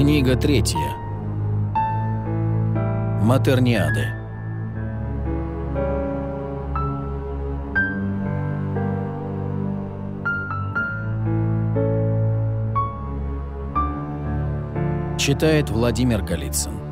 Книга третья. Матерниады. Читает Владимир Голицын.